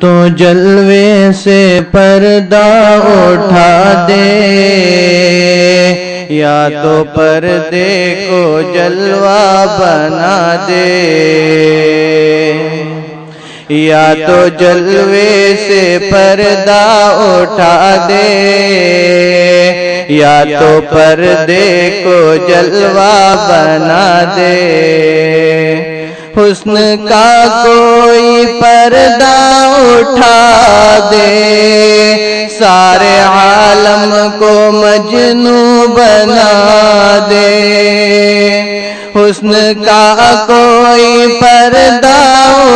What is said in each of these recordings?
تو جلوے سے پردہ اٹھا دے۔ یا تو پردے کو جلوہ بنا دے۔ یا تو جلوے سے پردہ اٹھا دے۔ یا تو پردے کو جلوہ بنا دے۔ حسن کا کوئی پردہ اٹھا دے۔ سارے عالم کو مجنو بنا دے۔ حسن کا کوئی پردہ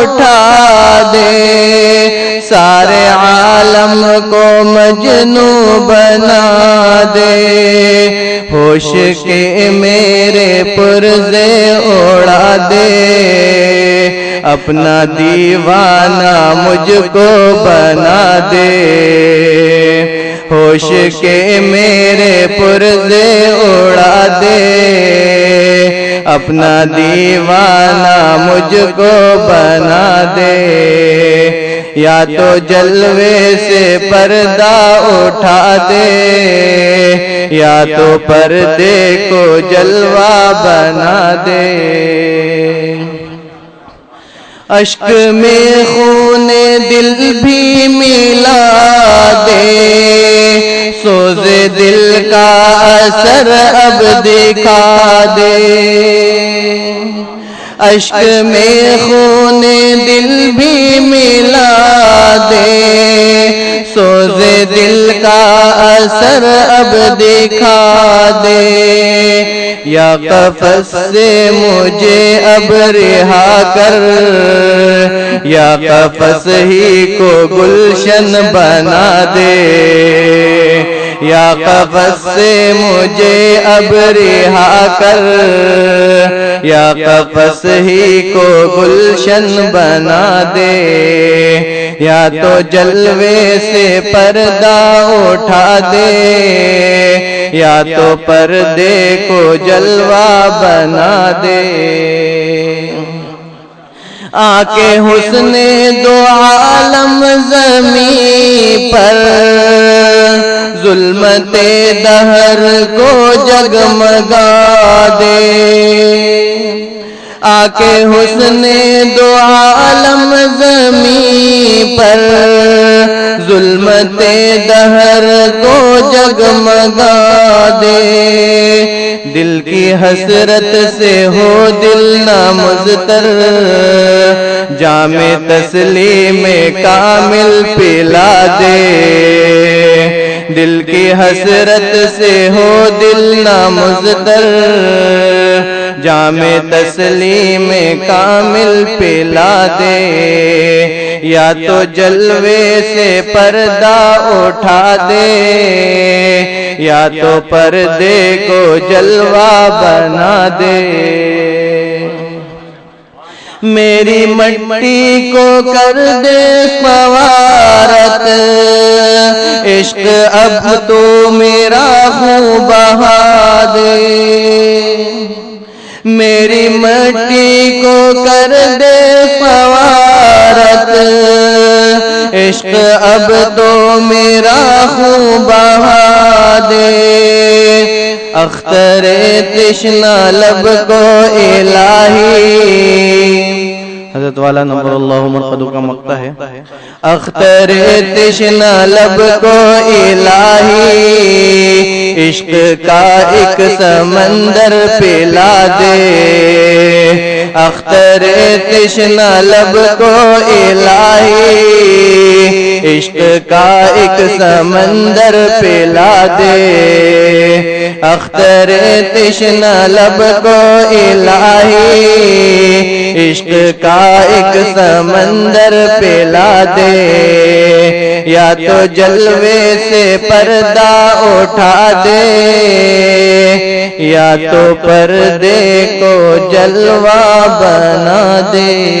اٹھا دے۔ سارے عالم کو مجنو بنا دے۔ ہوش کے میرے پرزے اڑا دے۔ اپنا دیوانہ مجھ کو بنا دے۔ ہوش کے میرے پرزے اڑا دے۔ اپنا دیوانہ مجھ کو بنا دے۔ یا تو جلوے سے پردہ اٹھا دے۔ یا تو پردے کو جلوہ بنا دے۔ اشک میں خون دل بھی ملا دے۔ سوز دل کا اثر اب دکھا دے۔ اشک میں خون دل بھی ملا دے۔ سوز دل کا اثر اب دکھا دے۔ یا قفص سے مجھے اب رہا کر۔ یا قفص ہی کو گلشن بنا دے۔ یا قفص سے مجھے اب رہا کر۔ یا قفص ہی کو گلشن بنا دے۔ یا تو جلوے سے پردہ اٹھا دے۔ یا تو پردے کو جلوہ بنا دے۔ آ کے حسن دو عالم زمین پر۔ ظلمت دہر کو جگمگا دے۔ آ کے حسن دو عالم زمین پر، ظلمت دہر کو جگمگا دے۔ دل کی حسرت سے ہو دل نامزتر، جامع تسلیم کامل پلا دے۔ دل کی حسرت سے ہو دل نامزتر جامع تسلیم کامل پلا دے یا تو جلوے سے پردہ اٹھا دے یا تو پردے کو جلوہ بنا دے۔ میری مٹی کو کر دے سوارت عشق اب تو میرا ہوں بہا دے۔ میری مٹی کو کر دے فوارت۔ عشق اب تو میرا خوں بہا دے۔ اختر تشنا لب کو الہی۔ حضرت والا نمبر اللہ مرقدو کا مقتہ ہے۔ اختر تشنا لب کو الہی۔ عشق کا ایک سمندر پلا دے۔ اختر تشنا لب کو الہی۔ عشق کا ایک سمندر پلا دے۔ اختر تشنا لب کو الہی، عشق کا ایک سمندر پلا دے۔ یا تو جلوے سے پردہ اٹھا دے، یا تو پردے کو جلوہ بنا دے۔